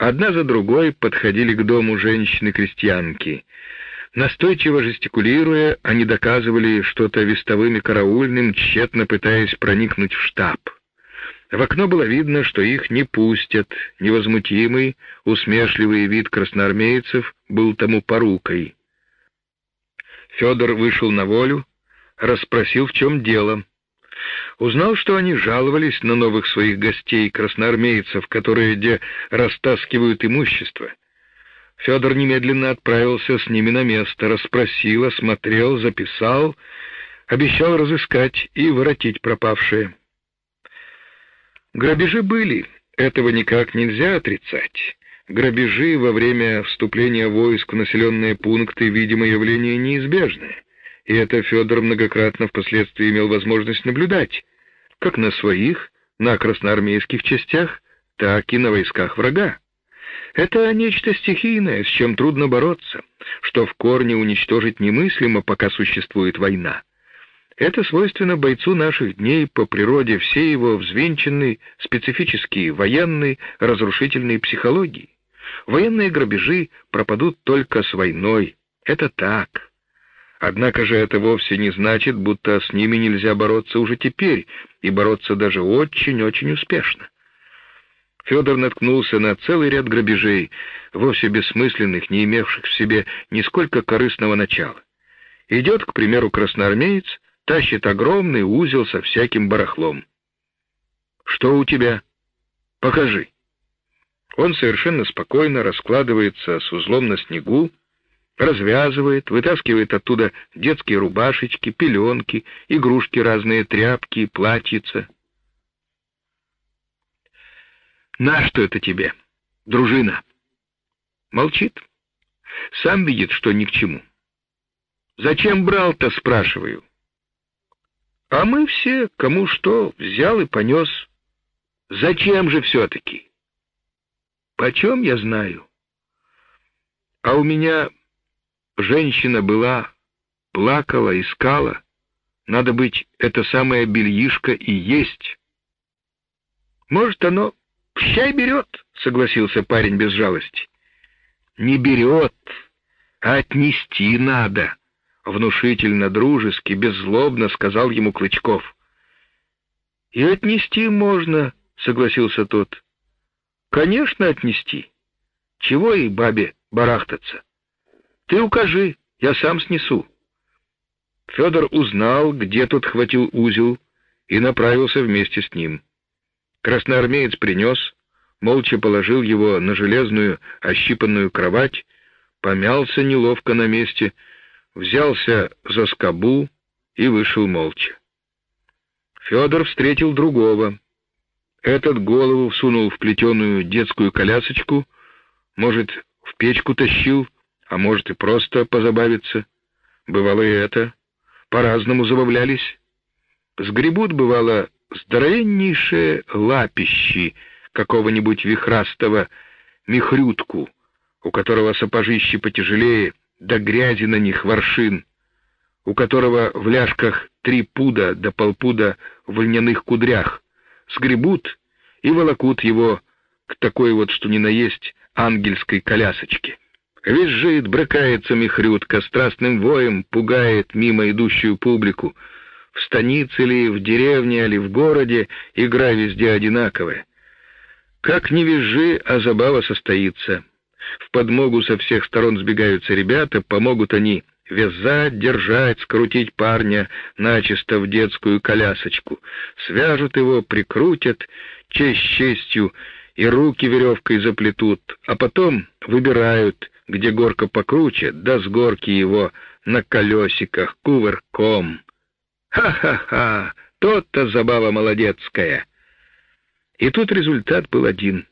Одна за другой подходили к дому женщины-крестьянки. Настойчиво жестикулируя, они доказывали что-то вестовым караульным, тщетно пытаясь проникнуть в штаб. В окно было видно, что их не пустят. Невозмутимый, усмешливый вид красноармейцев был тому порукой. Федор вышел на волю, расспросил, в чем дело. Узнал, что они жаловались на новых своих гостей, красноармейцев, которые где растаскивают имущество. Федор немедленно отправился с ними на место, расспросил, осмотрел, записал, обещал разыскать и воротить пропавшее. Грабежи были, этого никак нельзя отрицать. Грабежи во время вступления войск в населенные пункты, видимо, явление неизбежное и это Федор многократно впоследствии имел возможность наблюдать, как на своих, на красноармейских частях, так и на войсках врага. Это нечто стихийное, с чем трудно бороться, что в корне уничтожить немыслимо, пока существует война. Это свойственно бойцу наших дней по природе всей его взвинченной, специфической военной, разрушительной психологии. Военные грабежи пропадут только с войной. Это так. Однако же это вовсе не значит, будто с ними нельзя бороться уже теперь, и бороться даже очень-очень успешно. Федор наткнулся на целый ряд грабежей, вовсе бессмысленных, не имевших в себе нисколько корыстного начала. Идет, к примеру, красноармеец, тащит огромный узел со всяким барахлом. «Что у тебя? Покажи». Он совершенно спокойно раскладывается с узлом на снегу, развязывает, вытаскивает оттуда детские рубашечки, пеленки, игрушки разные, тряпки, платьица. «На что это тебе, дружина?» Молчит. Сам видит, что ни к чему. «Зачем брал-то?» — спрашиваю. А мы все, кому что, взял и понес. Зачем же все-таки? Почем я знаю? А у меня Женщина была, плакала, искала. Надо быть, это самое бельишко и есть. Может, оно щай берет, согласился парень без жалости. Не берет, а отнести надо, внушительно, дружески, беззлобно сказал ему Клычков. И отнести можно, согласился тот. Конечно, отнести. Чего и бабе барахтаться? Ты укажи, я сам снесу. Федор узнал, где тот хватил узел, и направился вместе с ним. Красноармеец принес, молча положил его на железную ощипанную кровать, помялся неловко на месте, взялся за скобу и вышел молча. Федор встретил другого. Этот голову всунул в плетеную детскую колясочку, может, в печку тащил, а может и просто позабавиться. Бывало и это. По-разному забавлялись. Сгребут, бывало, здоровеннейшие лапищи какого-нибудь вихрастого мехрютку, у которого сапожищи потяжелее, да грязи на них воршин, у которого в ляжках три пуда до полпуда в льняных кудрях, сгребут и волокут его к такой вот, что ни на есть, ангельской колясочке. Визжит, брыкается мехрютка, страстным воем пугает мимо идущую публику. В станице ли, в деревне ли, в городе игра везде одинаковая. Как ни визжи, а забава состоится. В подмогу со всех сторон сбегаются ребята, помогут они вязать, держать, скрутить парня начисто в детскую колясочку. Свяжут его, прикрутят, честь честью, и руки веревкой заплетут, а потом выбирают, где горка покруче, да с горки его на колесиках кувырком. Ха-ха-ха, тот-то забава молодецкая. И тут результат был один.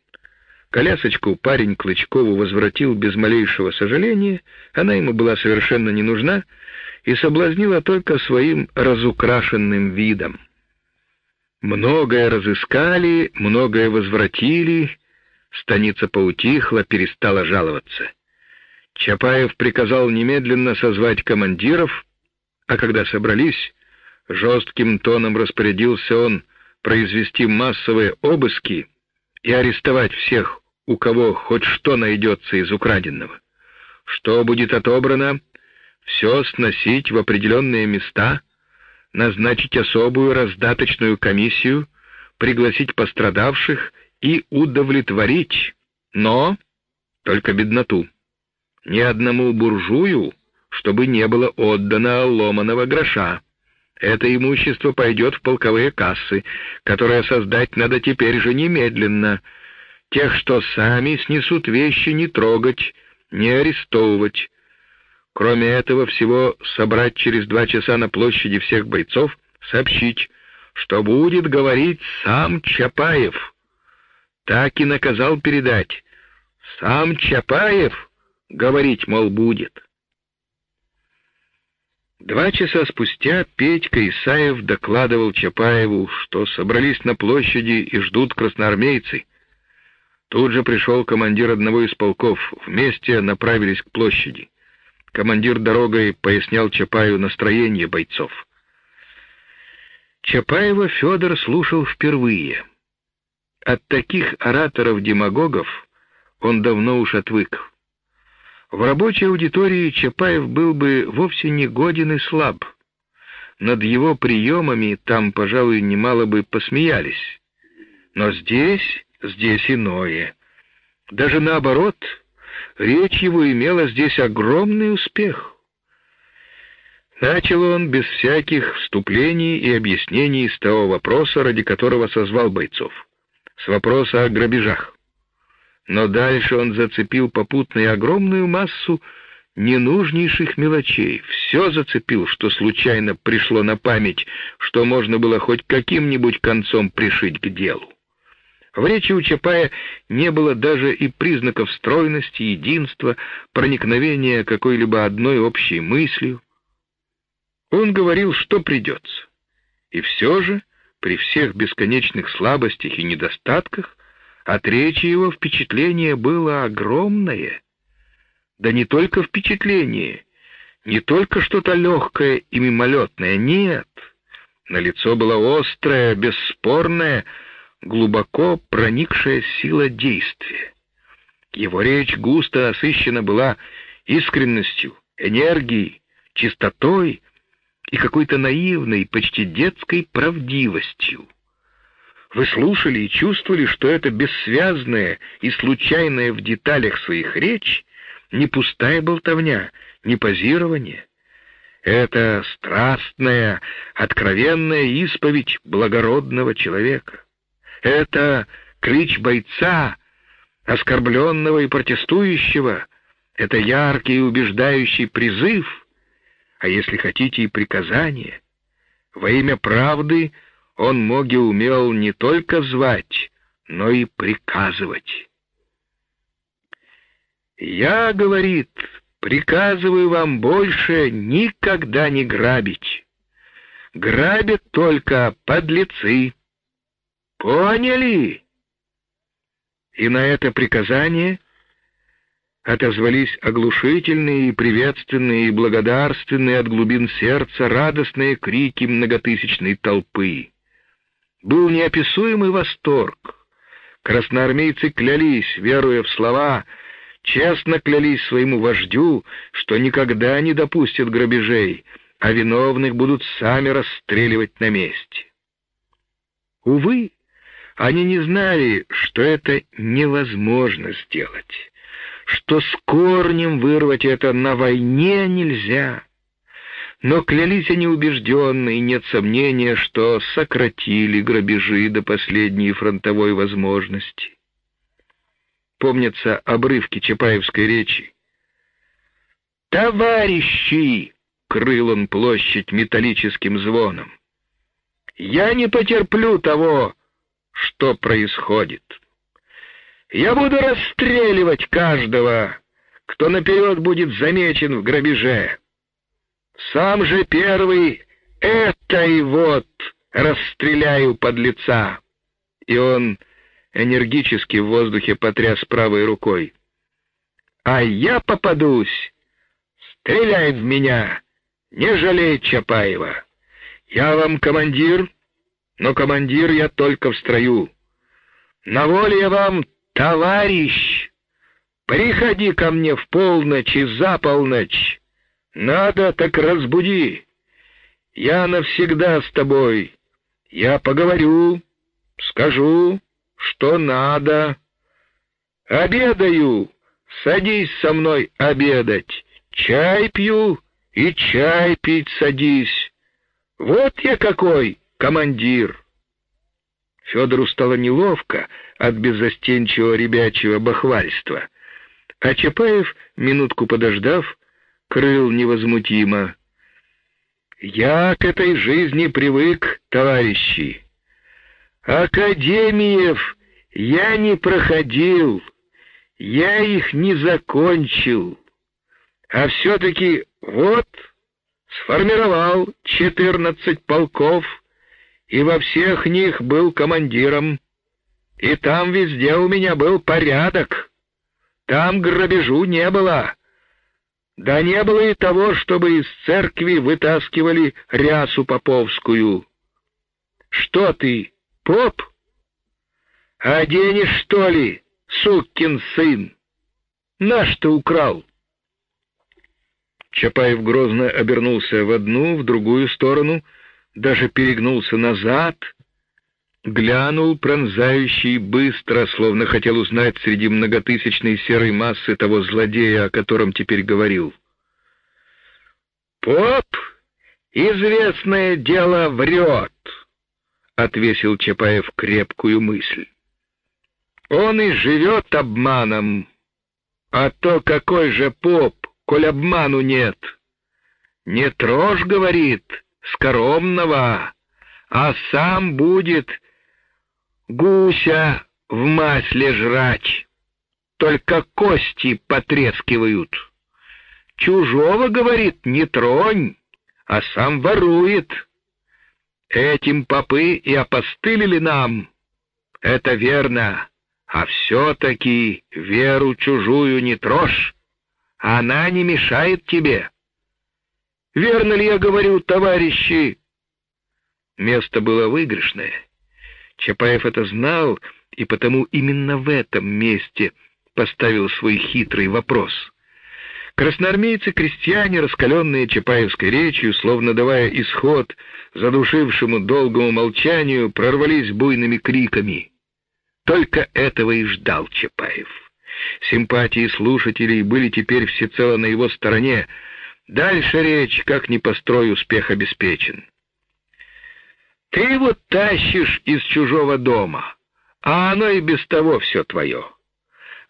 Колясочку парень Клычкову возвратил без малейшего сожаления, она ему была совершенно не нужна, и соблазнила только своим разукрашенным видом. Многое разыскали, многое возвратили, станица поутихла, перестала жаловаться. Чапаев приказал немедленно созвать командиров, а когда собрались, жестким тоном распорядился он произвести массовые обыски и арестовать всех у кого хоть что найдется из украденного. Что будет отобрано, все сносить в определенные места, назначить особую раздаточную комиссию, пригласить пострадавших и удовлетворить, но только бедноту. Ни одному буржую, чтобы не было отдано ломаного гроша. Это имущество пойдет в полковые кассы, которые создать надо теперь же немедленно. Тех, что сами снесут вещи, не трогать, не арестовывать. Кроме этого всего, собрать через два часа на площади всех бойцов, сообщить, что будет говорить сам Чапаев. Так и наказал передать. Сам Чапаев говорить, мол, будет. Два часа спустя Петька Исаев докладывал Чапаеву, что собрались на площади и ждут красноармейцы. Тут же пришел командир одного из полков, вместе направились к площади. Командир дорогой пояснял Чапаеву настроение бойцов. Чапаева Федор слушал впервые. От таких ораторов-демагогов он давно уж отвык. В рабочей аудитории Чапаев был бы вовсе не годен и слаб. Над его приемами там, пожалуй, немало бы посмеялись. Но здесь, здесь иное. Даже наоборот, речь его имела здесь огромный успех. Начал он без всяких вступлений и объяснений с того вопроса, ради которого созвал бойцов. С вопроса о грабежах. Но дальше он зацепил попутно и огромную массу ненужнейших мелочей. Все зацепил, что случайно пришло на память, что можно было хоть каким-нибудь концом пришить к делу. В речи у Чапая не было даже и признаков стройности, единства, проникновения какой-либо одной общей мыслью. Он говорил, что придется. И все же, при всех бесконечных слабостях и недостатках, от речи его впечатление было огромное. Да не только впечатление, не только что-то легкое и мимолетное, нет. На лицо была острая, бесспорная, глубоко проникшая сила действия. Его речь густо насыщена была искренностью, энергией, чистотой и какой-то наивной, почти детской правдивостью. Вы слушали и чувствовали, что это бессвязная и случайная в деталях своих речь не пустая болтовня, не позирование. Это страстная, откровенная исповедь благородного человека. Это клич бойца, оскорбленного и протестующего. Это яркий и убеждающий призыв, а если хотите и приказание. Во имя правды — он мог и умел не только звать, но и приказывать. «Я, — говорит, — приказываю вам больше никогда не грабить. Грабят только подлецы. Поняли?» И на это приказание отозвались оглушительные и приветственные и благодарственные от глубин сердца радостные крики многотысячной толпы был неописуемый восторг. Красноармейцы клялись, веруя в слова, честно клялись своему вождю, что никогда не допустят грабежей, а виновных будут сами расстреливать на месте. Увы, они не знали, что это невозможно сделать, что с корнем вырвать это на войне нельзя но клялись они убежденно, и нет сомнения, что сократили грабежи до последней фронтовой возможности. Помнятся обрывки Чапаевской речи. «Товарищи!» — крыл он площадь металлическим звоном. «Я не потерплю того, что происходит. Я буду расстреливать каждого, кто наперед будет замечен в грабеже. Сам же первый этой вот расстреляю под лица. И он энергически в воздухе потряс правой рукой. А я попадусь. Стреляй в меня. Не жалей Чапаева. Я вам командир, но командир я только в строю. На воле я вам «Товарищ, приходи ко мне в полночь и за полночь. Надо, так разбуди. Я навсегда с тобой. Я поговорю, скажу, что надо. Обедаю, садись со мной обедать. Чай пью и чай пить садись. Вот я какой командир. Федору стало неловко от беззастенчивого ребячьего бахвальства, а Чапаев, минутку подождав, крыл невозмутимо. «Я к этой жизни привык, товарищи. Академиев я не проходил, я их не закончил, а все-таки вот сформировал четырнадцать полков, и во всех них был командиром, и там везде у меня был порядок, там грабежу не было». Да не было и того, чтобы из церкви вытаскивали рясу поповскую. Что ты, поп? Оденешь, что ли, сукин сын? Наш-то украл. Чапаев грозно обернулся в одну, в другую сторону, даже перегнулся назад, глянул пронзающий быстро, словно хотел узнать среди многотысячной серой массы того злодея, о котором теперь говорил. «Поп, известное дело, врет!» — отвесил Чапаев крепкую мысль. «Он и живет обманом, а то какой же поп, коль обману нет? Не трожь, — говорит, — скоромного, а сам будет гуся в масле жрать, только кости потрескивают. Чужого, говорит, не тронь, а сам ворует. Этим попы и опостылили нам. Это верно, а все-таки веру чужую не трожь, она не мешает тебе. Верно ли я говорю, товарищи? Место было выигрышное. Чапаев это знал, и потому именно в этом месте поставил свой хитрый вопрос. Красноармейцы-крестьяне, раскаленные Чапаевской речью, словно давая исход задушившему долгому молчанию, прорвались буйными криками. Только этого и ждал Чапаев. Симпатии слушателей были теперь всецело на его стороне. Дальше речь, как ни построй, успех обеспечен. Ты его тащишь из чужого дома, а оно и без того все твое.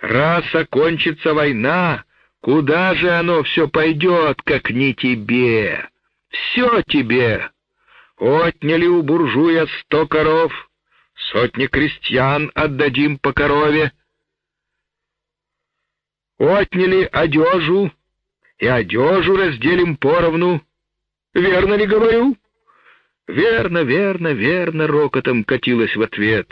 Раз окончится война, куда же оно все пойдет, как не тебе? Все тебе. Отняли у буржуя сто коров, сотни крестьян отдадим по корове. Отняли одежу, и одежу разделим поровну. Верно ли говорю? — «Верно, верно, верно!» — рокотом катилось в ответ.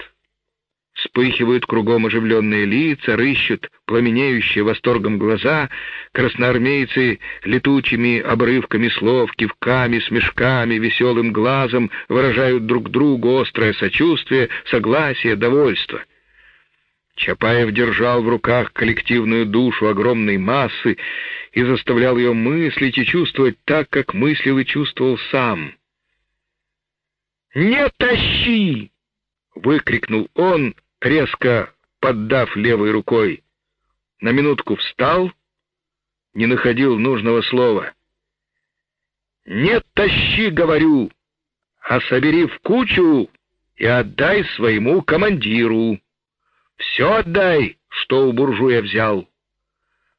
Вспыхивают кругом оживленные лица, рыщут пламенеющие восторгом глаза, красноармейцы летучими обрывками слов, кивками, смешками, веселым глазом выражают друг другу острое сочувствие, согласие, довольство. Чапаев держал в руках коллективную душу огромной массы и заставлял ее мыслить и чувствовать так, как мыслил и чувствовал сам. «Не тащи!» — выкрикнул он, резко поддав левой рукой. На минутку встал, не находил нужного слова. «Не тащи, говорю, а собери в кучу и отдай своему командиру. Все отдай, что у буржуя взял.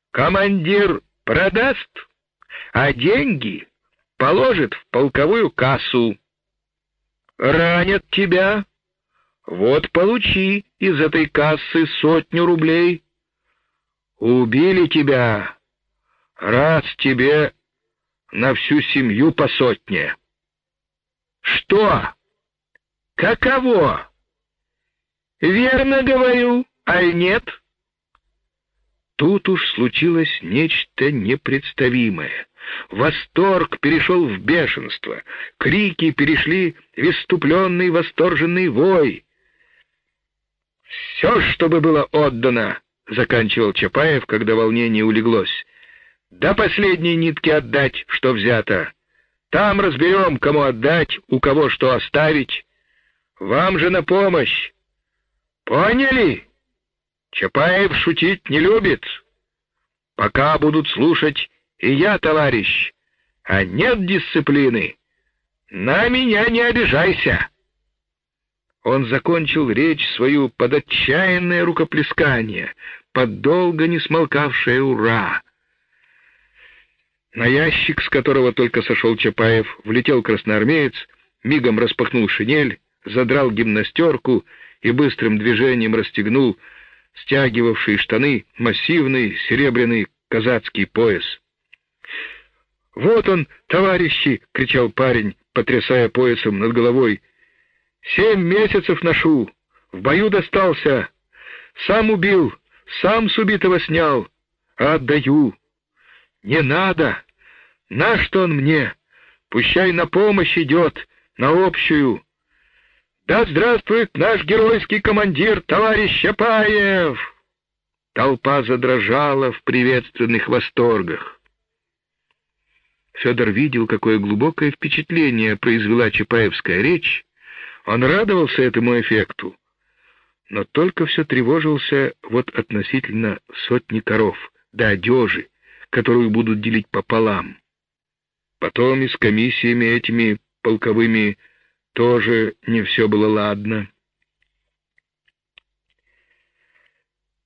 Командир продаст, а деньги положит в полковую кассу ранят тебя. Вот получи из этой кассы сотню рублей. Убили тебя. Раз тебе на всю семью по сотне. Что? Каково? Верно говорю, аль нет? Тут уж случилось нечто непредставимое. Восторг перешел в бешенство, крики перешли в иступленный восторженный вой. Все, чтобы было отдано, заканчивал Чапаев, когда волнение улеглось. До последней нитки отдать, что взято. Там разберем, кому отдать, у кого что оставить. Вам же на помощь. Поняли? Чапаев шутить не любит. Пока будут слушать и я, товарищ, а нет дисциплины. На меня не обижайся. Он закончил речь свою под отчаянное рукоплескание, под долго не смолкавшее «Ура!». На ящик, с которого только сошел Чапаев, влетел красноармеец, мигом распахнул шинель, задрал гимнастерку и быстрым движением расстегнул стягивавшие штаны массивный серебряный казацкий пояс. «Вот он, товарищи!» — кричал парень, потрясая поясом над головой. «Семь месяцев ношу, в бою достался, сам убил, сам с убитого снял, а отдаю. Не надо, на что он мне? Пущай на помощь идет, на общую. Да здравствует наш геройский командир, товарищ Чапаев!» Толпа задрожала в приветственных восторгах. Федор видел, какое глубокое впечатление произвела Чапаевская речь. Он радовался этому эффекту, но только все тревожился вот относительно сотни коров, да одежи, которую будут делить пополам. Потом и с комиссиями этими полковыми тоже не все было ладно.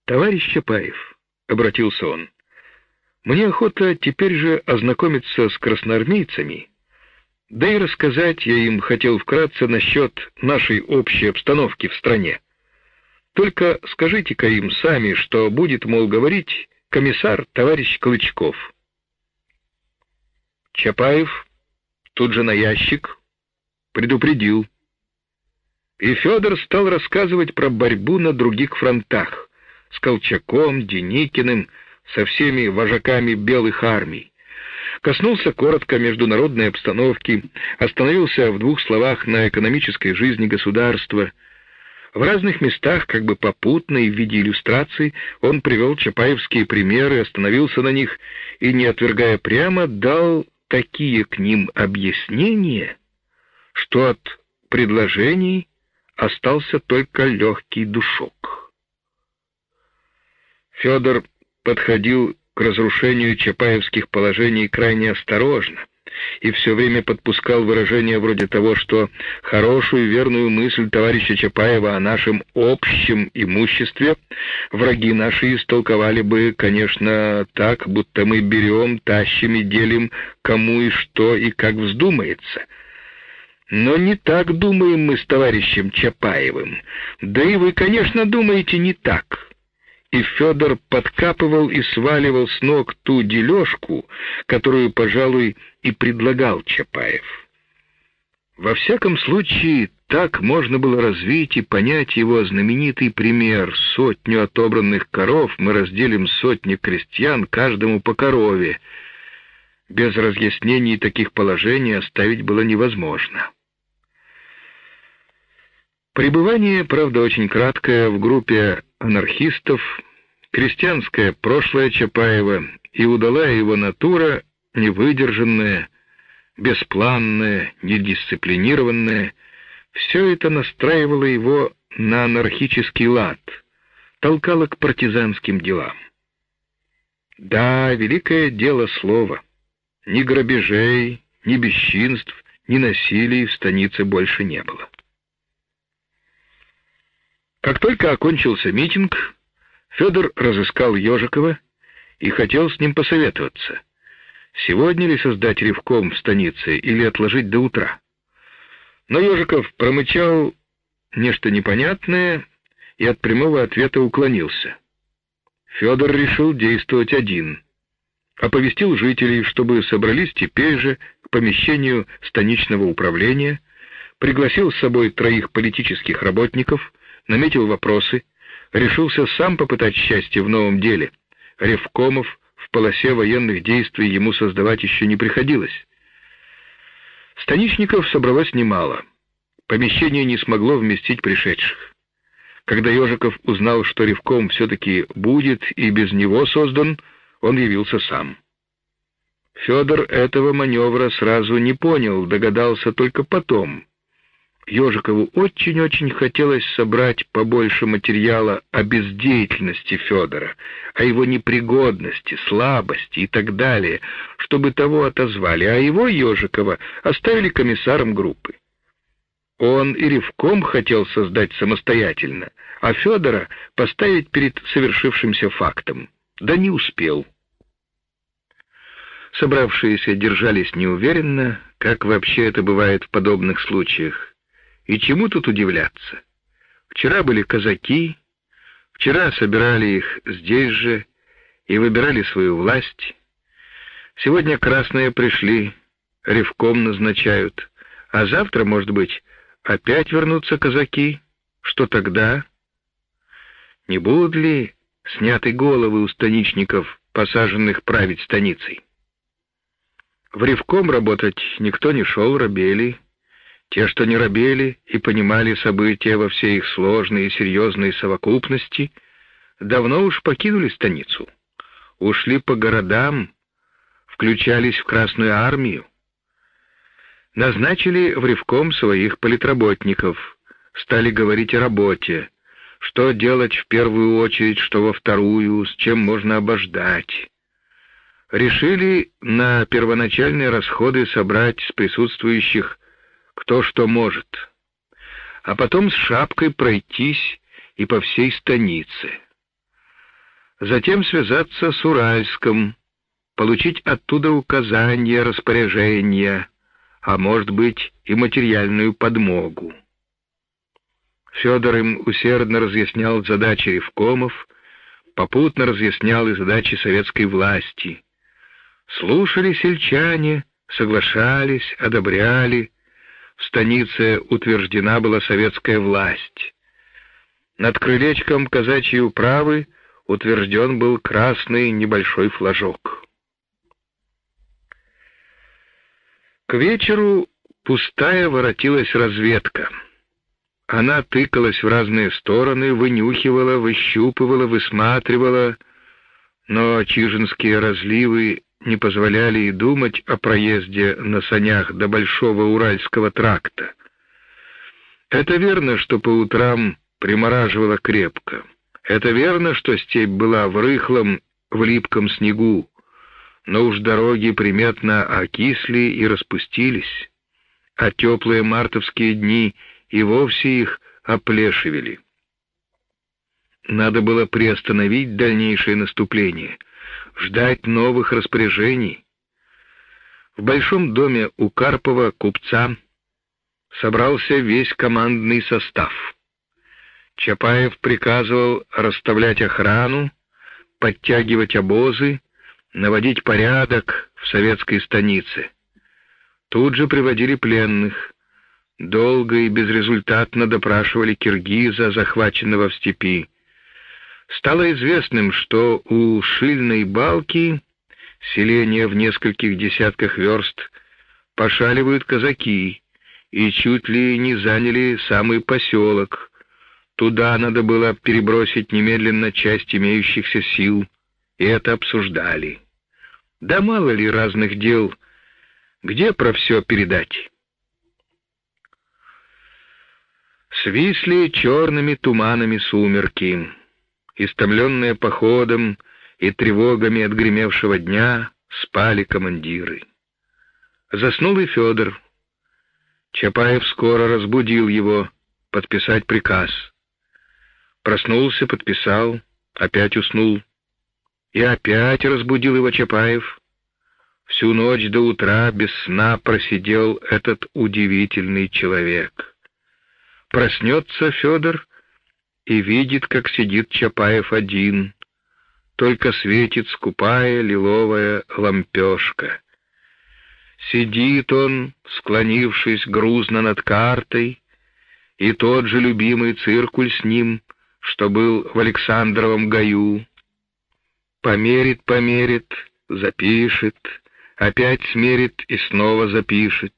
«Товарищ Чапаев», — обратился он, — «мне охота теперь же ознакомиться с красноармейцами, да и рассказать я им хотел вкратце насчет нашей общей обстановки в стране. Только скажите-ка им сами, что будет, мол, говорить комиссар товарищ Клычков». Чапаев тут же на ящик предупредил. И Федор стал рассказывать про борьбу на других фронтах с Колчаком, Деникиным, со всеми вожаками белых армий. Коснулся коротко международной обстановки, остановился в двух словах на экономической жизни государства. В разных местах, как бы попутно и в виде иллюстраций, он привел чапаевские примеры, остановился на них и, не отвергая прямо, дал такие к ним объяснения, что от предложений остался только легкий душок. Федор подходил к разрушению чапаевских положений крайне осторожно и все время подпускал выражение вроде того, что хорошую верную мысль товарища Чапаева о нашем общем имуществе враги наши истолковали бы, конечно, так, будто мы берем, тащим и делим кому и что и как вздумается. Но не так думаем мы с товарищем Чапаевым. Да и вы, конечно, думаете не так и Федор подкапывал и сваливал с ног ту дележку, которую, пожалуй, и предлагал Чапаев. Во всяком случае, так можно было развить и понять его знаменитый пример. Сотню отобранных коров мы разделим сотни крестьян, каждому по корове. Без разъяснений таких положений оставить было невозможно. Пребывание, правда, очень краткое в группе анархистов, крестьянское прошлое Чапаева и удалая его натура, невыдержанная, беспланная, недисциплинированная, все это настраивало его на анархический лад, толкало к партизанским делам. Да, великое дело слова. Ни грабежей, ни бесчинств, ни насилий в станице больше не было. Как только окончился митинг, Федор разыскал Ежикова и хотел с ним посоветоваться. Сегодня ли создать ревком в станице или отложить до утра? Но Ежиков промычал нечто непонятное и от прямого ответа уклонился. Федор решил действовать один. Оповестил жителей, чтобы собрались теперь же к помещению станичного управления, пригласил с собой троих политических работников, наметил вопросы, решился сам попытать счастье в новом деле. Ревкомов в полосе военных действий ему создавать еще не приходилось. Станичников собралось немало. Помещение не смогло вместить пришедших. Когда Ежиков узнал, что Ревком все-таки будет и без него создан, он явился сам. Федор этого маневра сразу не понял, догадался только потом. Ежикову очень-очень хотелось собрать побольше материала о бездеятельности Федора, о его непригодности, слабости и так далее, чтобы того отозвали, а его, Ежикова, оставили комиссаром группы. Он и Ревком хотел создать самостоятельно, а Федора поставить перед совершившимся фактом. Да не успел. Собравшиеся держались неуверенно, как вообще это бывает в подобных случаях. И чему тут удивляться? Вчера были казаки, вчера собирали их здесь же и выбирали свою власть. Сегодня красные пришли, ревком назначают, а завтра, может быть, Опять вернутся казаки? Что тогда? Не будут ли сняты головы у станичников, посаженных править станицей? В Ревком работать никто не шел, рабели. Те, что не рабели и понимали события во всей их сложной и серьезной совокупности, давно уж покинули станицу, ушли по городам, включались в Красную армию назначили в Ревком своих политработников, стали говорить о работе, что делать в первую очередь, что во вторую, с чем можно обождать. Решили на первоначальные расходы собрать с присутствующих кто что может, а потом с шапкой пройтись и по всей станице. Затем связаться с Уральском, получить оттуда указания, распоряжения, а может быть и материальную подмогу. Федор им усердно разъяснял задачи ревкомов, попутно разъяснял и задачи советской власти. Слушали сельчане, соглашались, одобряли. В станице утверждена была советская власть. Над крылечком казачьей управы утвержден был красный небольшой флажок. К вечеру пустая воротилась разведка. Она тыкалась в разные стороны, вынюхивала, выщупывала, высматривала, но чижинские разливы не позволяли и думать о проезде на санях до Большого Уральского тракта. Это верно, что по утрам примораживало крепко. Это верно, что степь была в рыхлом, в липком снегу но уж дороги приметно окисли и распустились, а теплые мартовские дни и вовсе их оплешивели. Надо было приостановить дальнейшее наступление, ждать новых распоряжений. В большом доме у Карпова, купца, собрался весь командный состав. Чапаев приказывал расставлять охрану, подтягивать обозы, наводить порядок в советской станице. Тут же приводили пленных. Долго и безрезультатно допрашивали киргиза, захваченного в степи. Стало известным, что у Шильной балки, селения в нескольких десятках верст, пошаливают казаки и чуть ли не заняли самый поселок. Туда надо было перебросить немедленно часть имеющихся сил — и это обсуждали. Да мало ли разных дел, где про все передать. Свисли черными туманами сумерки, истомленные походом и тревогами отгремевшего дня, спали командиры. Заснул и Федор. Чапаев скоро разбудил его подписать приказ. Проснулся, подписал, опять уснул. И опять разбудил его Чапаев. Всю ночь до утра без сна просидел этот удивительный человек. Проснется Федор и видит, как сидит Чапаев один. Только светит скупая лиловая лампешка. Сидит он, склонившись грузно над картой, и тот же любимый циркуль с ним, что был в Александровом гаю, Померит, померит, запишет, опять смерит и снова запишет.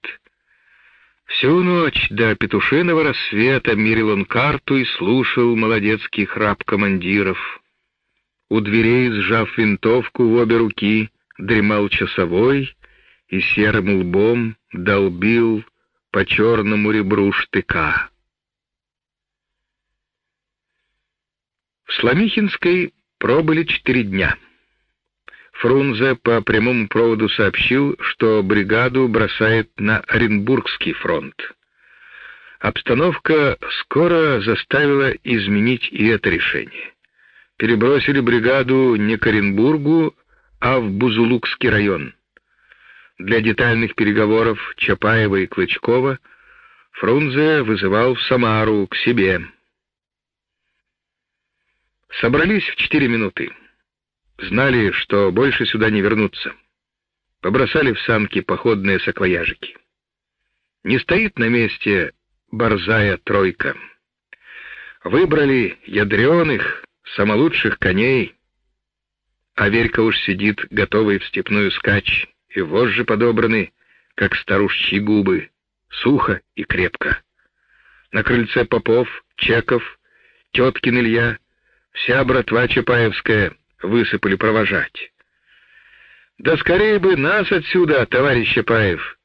Всю ночь до петушиного рассвета мерил он карту и слушал молодецкий храп командиров. У дверей, сжав винтовку в обе руки, дремал часовой и серым лбом долбил по черному ребру штыка. В Сломихинской пробыли четыре дня. Фрунзе по прямому проводу сообщил, что бригаду бросает на Оренбургский фронт. Обстановка скоро заставила изменить и это решение. Перебросили бригаду не к Оренбургу, а в Бузулукский район. Для детальных переговоров Чапаева и Клычкова Фрунзе вызывал в Самару к себе. Собрались в четыре минуты. Знали, что больше сюда не вернутся. Побросали в санки походные саквояжики. Не стоит на месте борзая тройка. Выбрали ядреных, самолучших коней, а Верька уж сидит, готовый в степную скач, и вожжи подобраны, как старушечьи губы, сухо и крепко. На крыльце Попов, Чеков, Теткин Илья, вся братва Чапаевская высыпали провожать. Да скорее бы нас отсюда, товарищ Чапаев.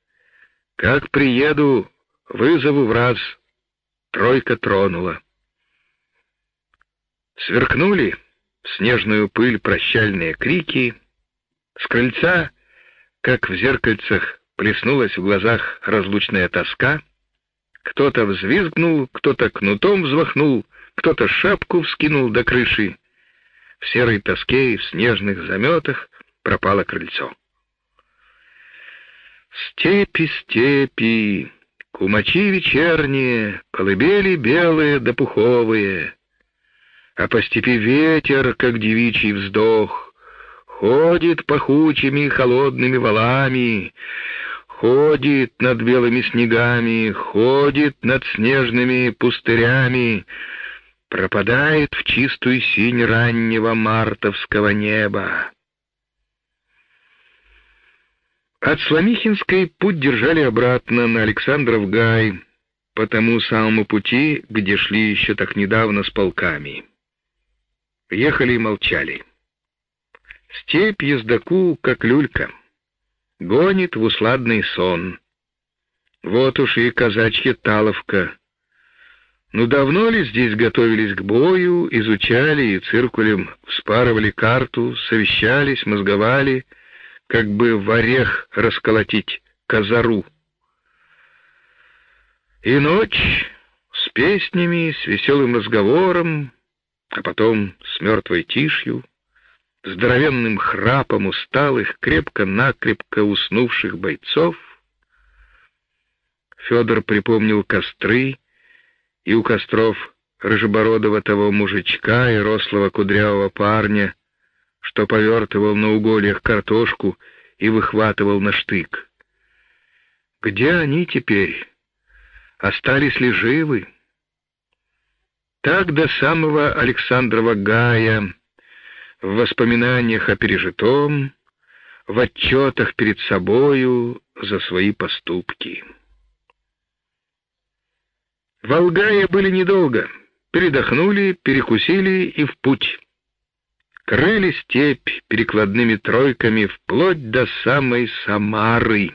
Как приеду, вызову в раз. Тройка тронула. Сверкнули в снежную пыль прощальные крики. С крыльца, как в зеркальцах, плеснулась в глазах разлучная тоска. Кто-то взвизгнул, кто-то кнутом взмахнул, кто-то шапку вскинул до крыши. В серой тоске и в снежных заметах пропало крыльцо. Степи, степи, кумачи вечерние, колыбели белые да пуховые, а по степи ветер, как девичий вздох, ходит пахучими холодными валами, ходит над белыми снегами, ходит над снежными пустырями, пропадает в чистую синь раннего мартовского неба. От Сломихинской путь держали обратно на Александров гай, по тому самому пути, где шли еще так недавно с полками. Ехали и молчали. Степь ездаку, как люлька, гонит в усладный сон. Вот уж и казачья таловка — ну давно ли здесь готовились к бою, изучали и циркулем вспарывали карту, совещались, мозговали, как бы в орех расколотить козару. И ночь с песнями, с веселым разговором, а потом с мертвой тишью, здоровенным храпом усталых, крепко-накрепко уснувших бойцов. Федор припомнил костры, и у костров рыжебородого того мужичка и рослого кудрявого парня, что повертывал на угольях картошку и выхватывал на штык. Где они теперь? Остались ли живы? Так до самого Александрова Гая, в воспоминаниях о пережитом, в отчетах перед собою за свои поступки. В Алгае были недолго. Передохнули, перекусили и в путь. Крыли степь перекладными тройками вплоть до самой Самары.